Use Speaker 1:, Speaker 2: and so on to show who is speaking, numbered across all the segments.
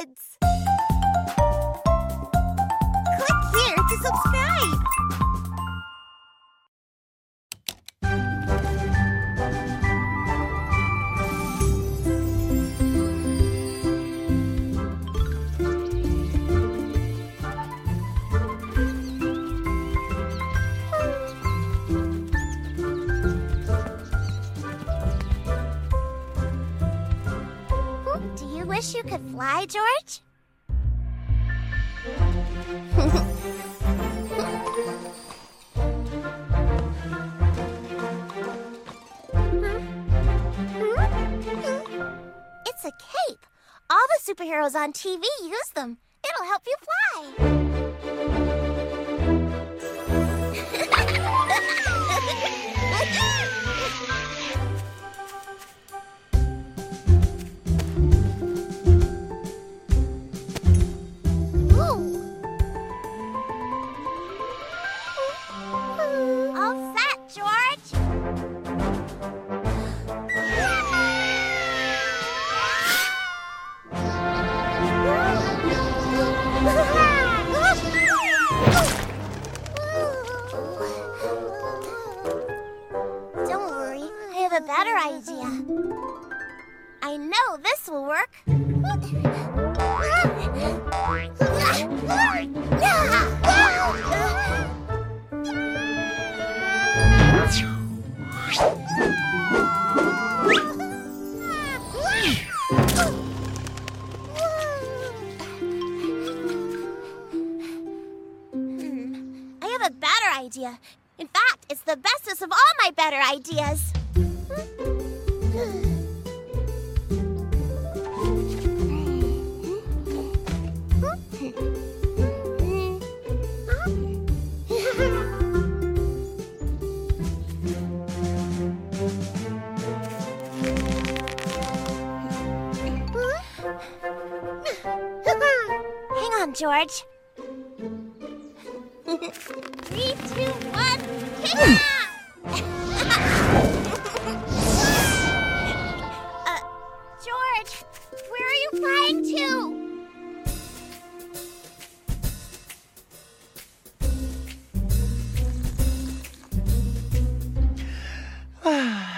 Speaker 1: kids! George? It's a cape. All the superheroes on TV use them. It'll help you fly. Hmm. I have a better idea. In fact, it's the bestest of all my better ideas. Hmm. George. Three, two, one, kick off! uh, George, where are you flying to?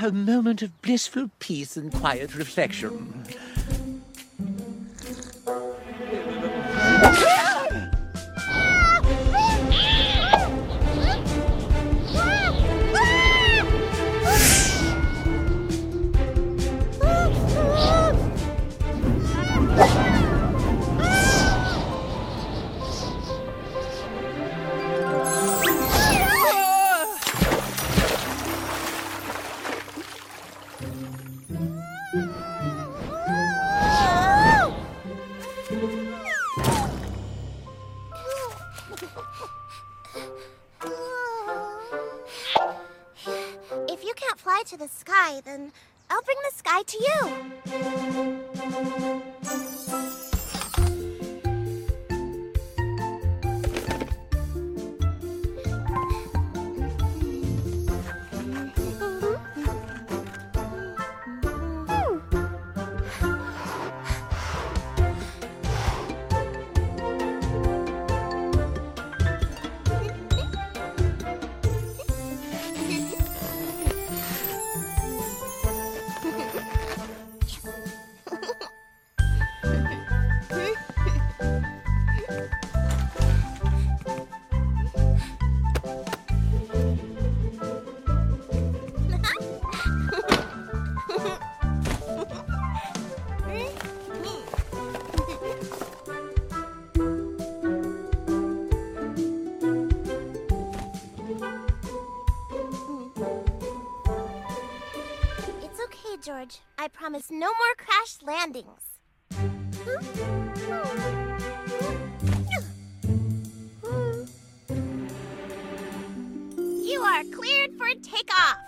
Speaker 2: A moment of blissful peace and quiet reflection.
Speaker 1: Then I'll bring the sky to you. Promise no more crash landings. You are cleared for takeoff.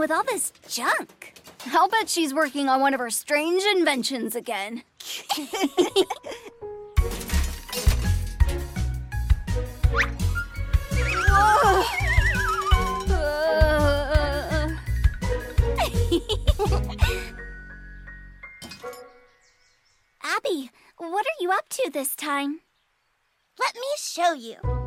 Speaker 3: With all this junk? I'll bet she's working on one of her strange inventions again. Abby, what are you up to this time?
Speaker 1: Let me show you.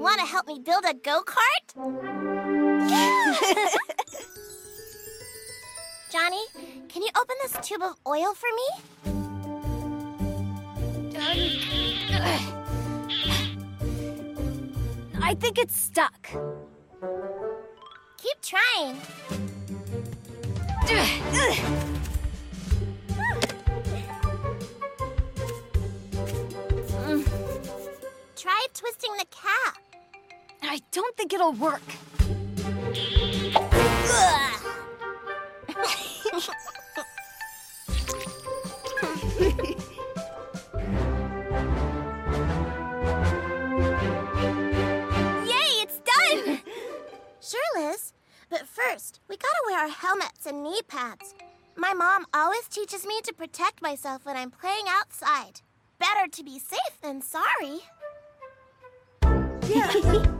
Speaker 1: Want to help me build a go kart? Johnny, can you open this tube of oil for me?
Speaker 3: I think it's stuck.
Speaker 1: Keep trying. Mm. Try twisting the cap.
Speaker 3: I don't think it'll work. Yay, it's done!
Speaker 1: Sure, Liz. But first, we gotta wear our helmets and knee pads. My mom always teaches me to protect myself when I'm playing outside. Better to be safe than sorry. Let's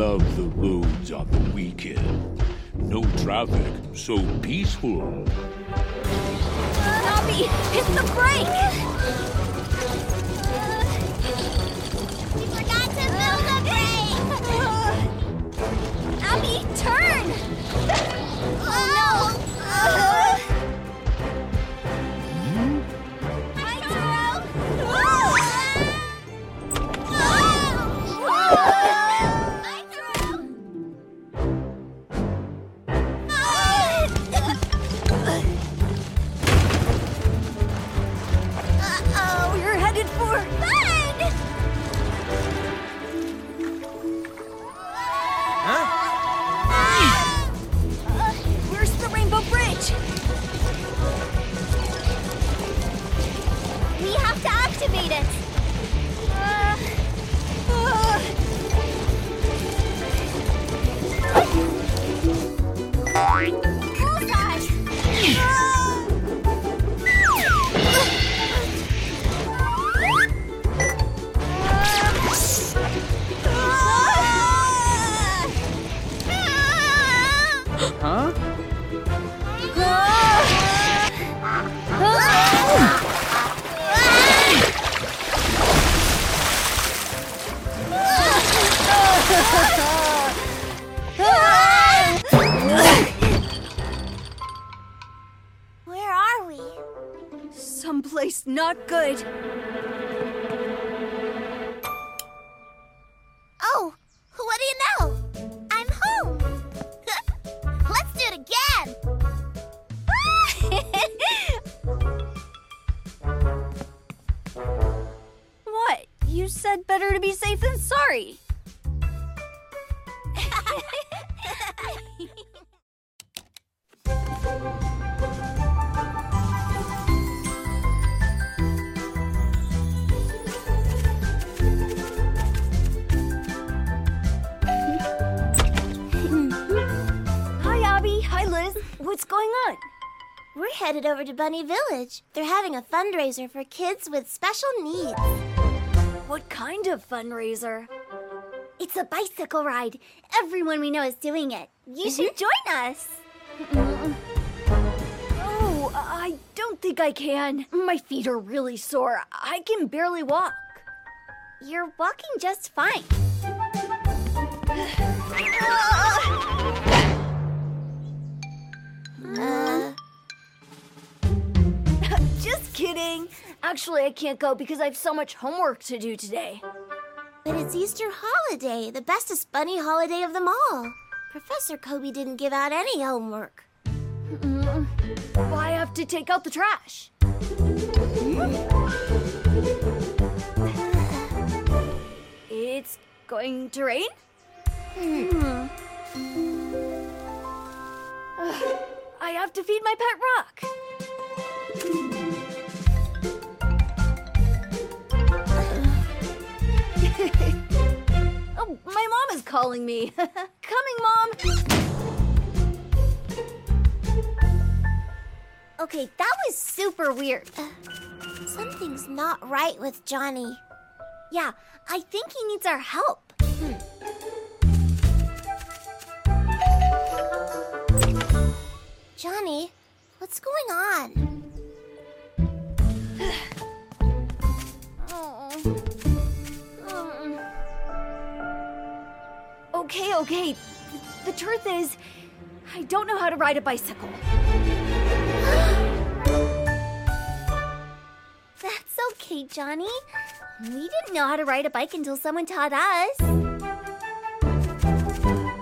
Speaker 2: love the roads on the weekend. No traffic, so peaceful.
Speaker 3: Nobby, hit the brake!
Speaker 1: We forgot to fill the brake!
Speaker 3: Abby, turn!
Speaker 1: Oh no!
Speaker 3: Not good.
Speaker 1: Oh, what do you know? I'm home! Let's do it again!
Speaker 3: What? You said better to be safe than sorry.
Speaker 1: Headed over to Bunny Village. They're having a fundraiser for kids with special needs.
Speaker 3: What kind of fundraiser? It's a bicycle ride. Everyone we know is doing it. You mm-hmm. should join us. Oh, I don't think I can. My feet are really sore. I can barely walk. You're walking just fine. Ah! Kidding. Actually, I can't go because I have so much homework to do today.
Speaker 1: but it's Easter holiday, the bestest bunny holiday of them all. Professor Kobe didn't give out any homework.
Speaker 3: Well, I have to take out the trash. It's going to rain? Hmm. I have to feed my pet rock. Calling me. Coming, mom. Okay, that was super weird.
Speaker 1: Something's not right with Johnny.
Speaker 3: Yeah, I think he needs our help. Hmm.
Speaker 1: Johnny, what's going on?
Speaker 3: Okay, okay. The truth is, I don't know how to ride a bicycle. That's okay, Johnny. We didn't know how to ride a bike until someone taught us.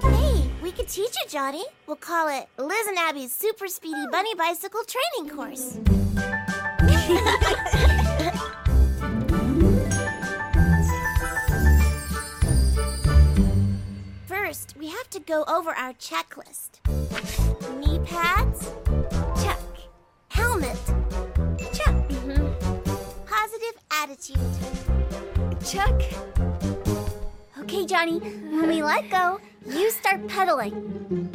Speaker 1: Hey, we could teach you, Johnny. We'll call it Liz and Abby's Super Speedy Bunny Bicycle Training Course. First, we have to go over our checklist. Knee pads,
Speaker 3: Check.
Speaker 1: helmet, check. Mm-hmm. Positive attitude.
Speaker 3: Check. Okay, Johnny, when we let go, you start pedaling.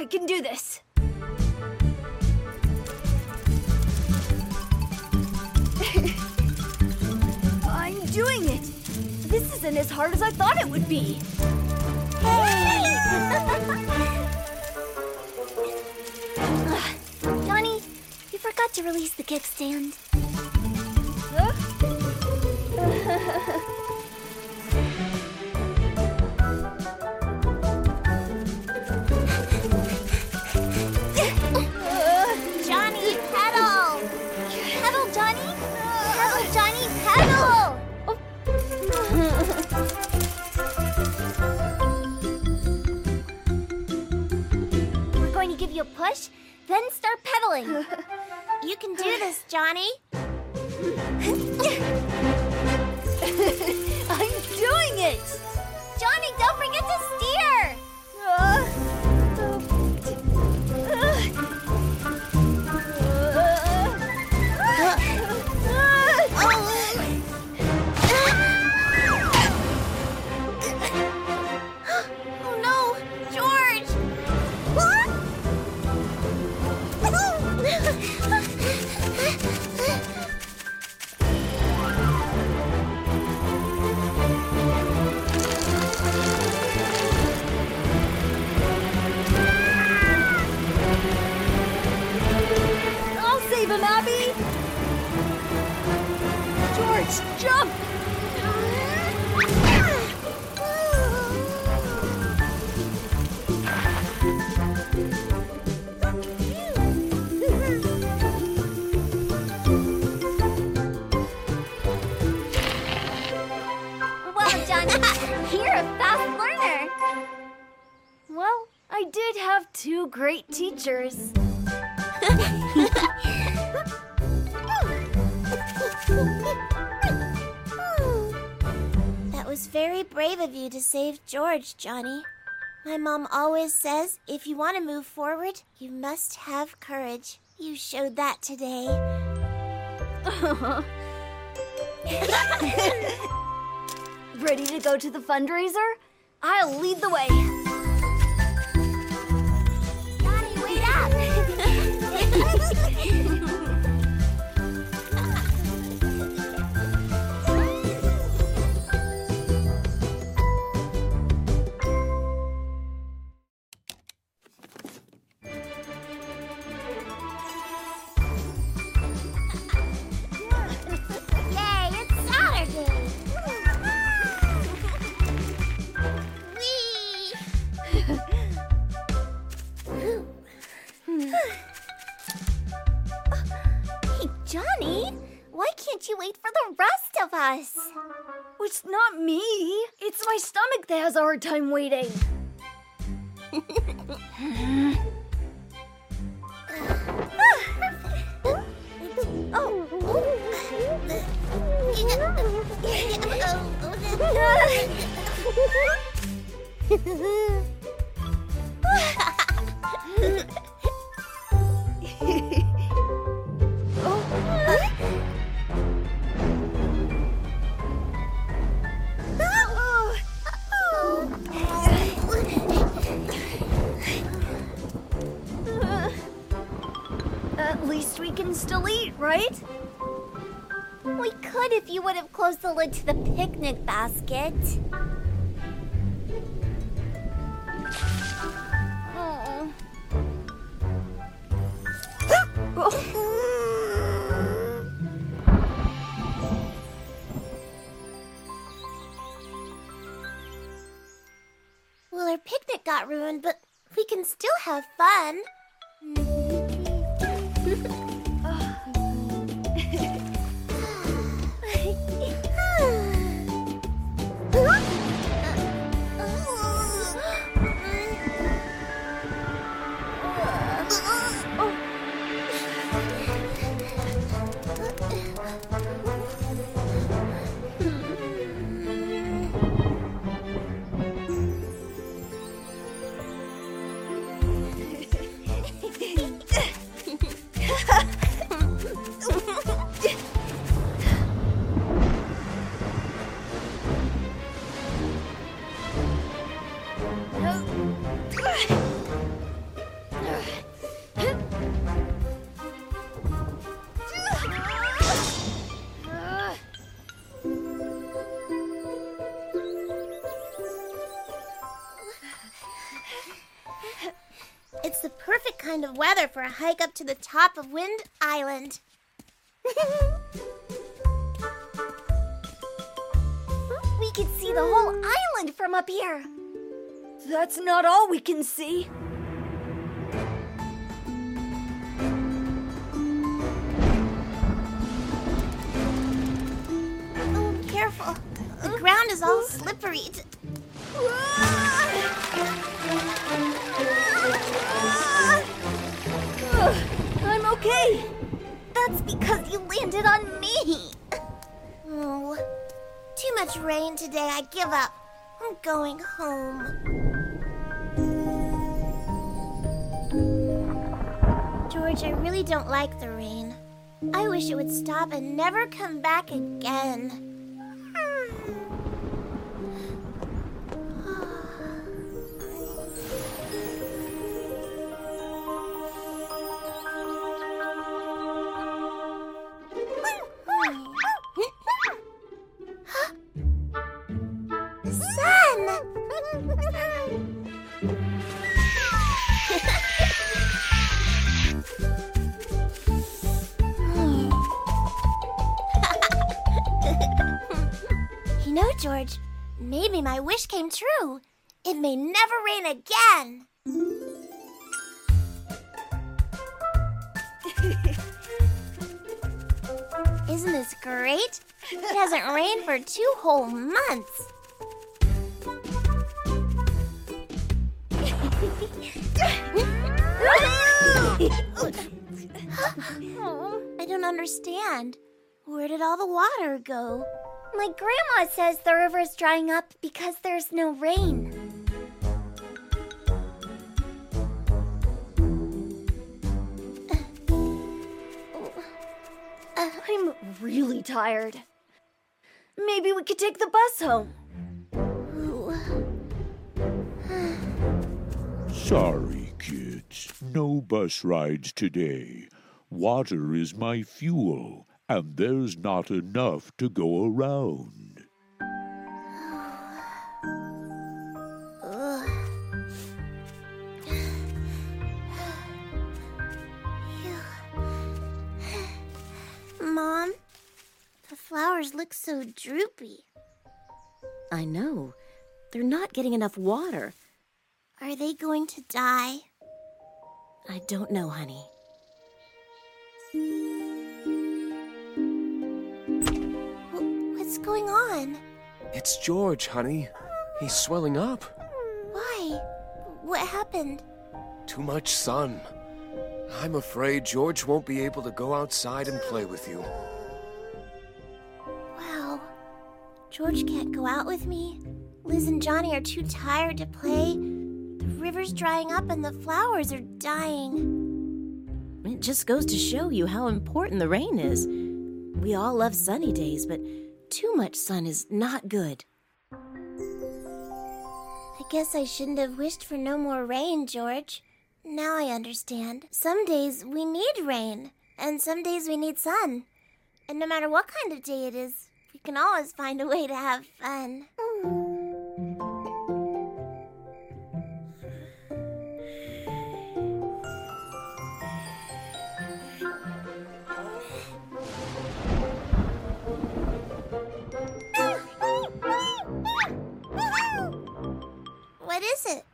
Speaker 3: I can do this. I'm doing it. This isn't as hard as I thought it would be. Hey! Johnny, you forgot to release the kickstand.
Speaker 1: Johnny,
Speaker 3: you a push, then start pedaling.
Speaker 1: You can do this, Johnny.
Speaker 3: I'm doing it! Johnny, don't forget to steer!
Speaker 1: Oh That was very brave of you to save George, Johnny. My mom always says if you want to move forward, you must have courage. You showed that today.
Speaker 3: Ready to go to the fundraiser? I'll lead the way.
Speaker 1: Johnny, wait up!
Speaker 4: Us.
Speaker 3: It's not me. It's my stomach that has a hard time waiting. At least we can still eat, right?
Speaker 4: We could if you would have closed the lid to the picnic basket.
Speaker 1: Well, our picnic got ruined, but we can still have fun. Weather for a hike up to the top of Wind Island.
Speaker 4: We can see the whole island from up here.
Speaker 3: That's not all we can see.
Speaker 1: Oh, careful. The ground is all slippery.
Speaker 3: Ugh, okay.
Speaker 4: That's because you landed on me.
Speaker 1: Oh, too much rain today. I give up. I'm going home. George, I really don't like the rain. I wish it would stop and never come back again. Maybe my wish came true. It may never rain again. Isn't this great? It hasn't rained for two whole months. I don't understand. Where did all the water go?
Speaker 4: My grandma says the river's drying up because there's no rain.
Speaker 3: Uh, uh, I'm really tired. Maybe we could take the bus home.
Speaker 2: Sorry, kids. No bus rides today. Water is my fuel, and there's not enough to go around.
Speaker 1: Mom, the flowers look so droopy.
Speaker 5: I know. They're not getting enough water.
Speaker 1: Are they going to die?
Speaker 5: I don't know, honey.
Speaker 1: Going on?
Speaker 6: It's George, honey. He's swelling up.
Speaker 1: Why? What happened?
Speaker 6: Too much sun. I'm afraid George won't be able to go outside and play with you.
Speaker 1: Wow. George can't go out with me. Liz and Johnny are too tired to play. The river's drying up and the flowers are dying.
Speaker 5: It just goes to show you how important the rain is. We all love sunny days, but too much sun is not good.
Speaker 1: I guess I shouldn't have wished for no more rain, George. Now I understand. Some days we need rain, and some days we need sun. And no matter what kind of day it is, we can always find a way to have fun. What is it?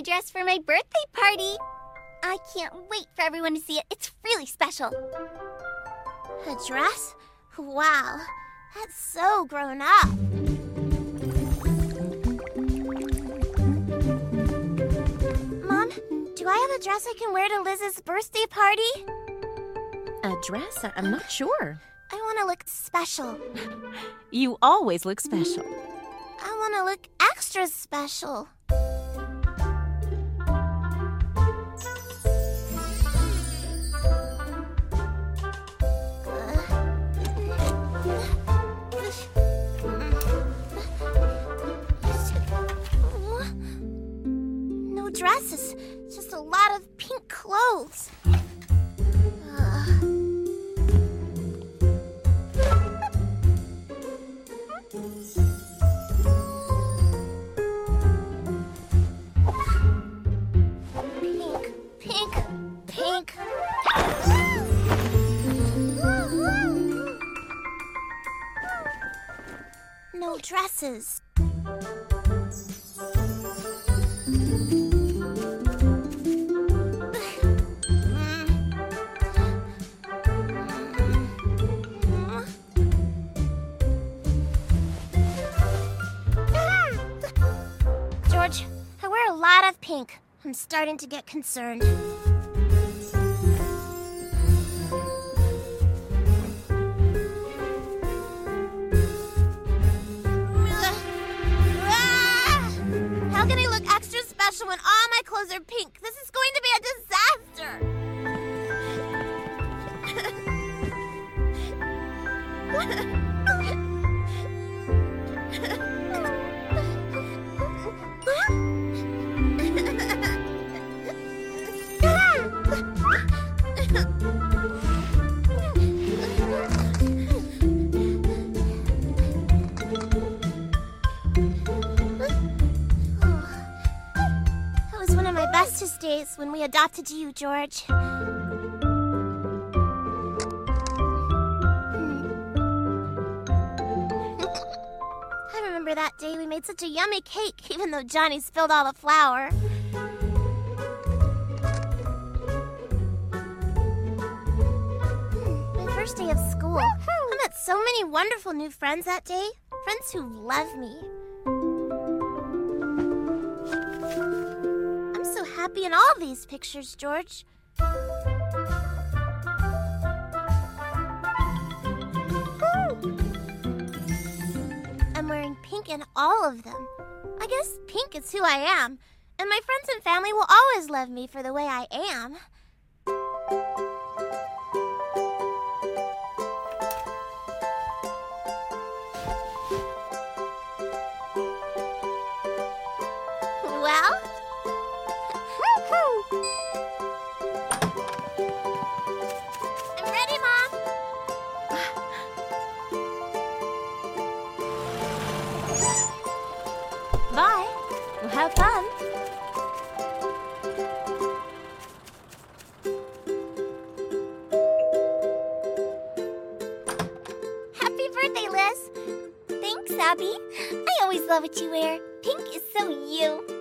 Speaker 3: New dress for my birthday party. I can't wait for everyone to see it. It's really special.
Speaker 1: A dress? Wow, that's so grown up. Mom, do I have a dress I can wear to Liz's birthday party?
Speaker 5: A dress? I'm not sure.
Speaker 1: I want to look special.
Speaker 5: You always look special.
Speaker 1: I want to look extra special. Pink clothes. Pink, pink, pink. No dresses. I'm starting to get concerned. How can I look extra special when all my clothes are pink? This is going to be a disaster. when we adopted you, George. Hmm. I remember that day we made such a yummy cake, even though Johnny spilled all the flour. Hmm, my first day of school. I met so many wonderful new friends that day. friends who love me. Happy in all these pictures, George. I'm wearing pink in all of them. I guess pink is who I am, and my friends and family will always love me for the way I am. Abby. I always love what you wear. Pink is so you.